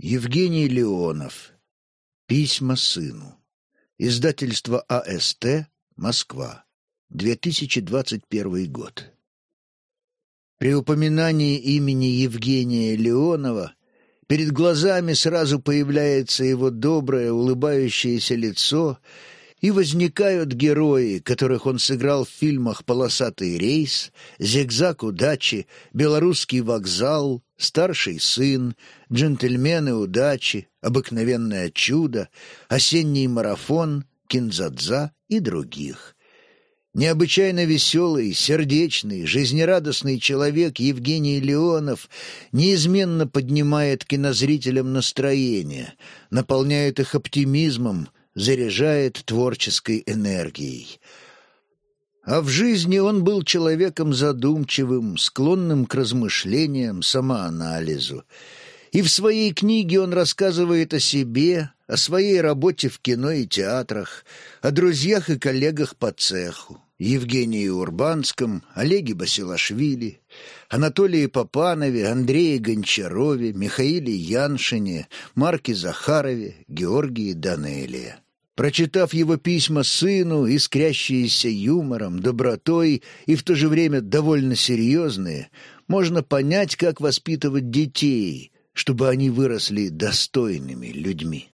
Евгений Леонов. Письма сыну. Издательство АСТ. Москва. 2021 год. При упоминании имени Евгения Леонова перед глазами сразу появляется его доброе, улыбающееся лицо — и возникают герои, которых он сыграл в фильмах «Полосатый рейс», «Зигзаг удачи», «Белорусский вокзал», «Старший сын», «Джентльмены удачи», «Обыкновенное чудо», «Осенний марафон», «Кинзадза» и других. Необычайно веселый, сердечный, жизнерадостный человек Евгений Леонов неизменно поднимает кинозрителям настроение, наполняет их оптимизмом, заряжает творческой энергией. А в жизни он был человеком задумчивым, склонным к размышлениям, самоанализу. И в своей книге он рассказывает о себе, о своей работе в кино и театрах, о друзьях и коллегах по цеху. Евгении Урбанском, Олеге Басилашвили, Анатолии Попанове, Андрее Гончарове, Михаиле Яншине, Марке Захарове, Георгии Данелия. Прочитав его письма сыну, искрящиеся юмором, добротой и в то же время довольно серьезные, можно понять, как воспитывать детей, чтобы они выросли достойными людьми.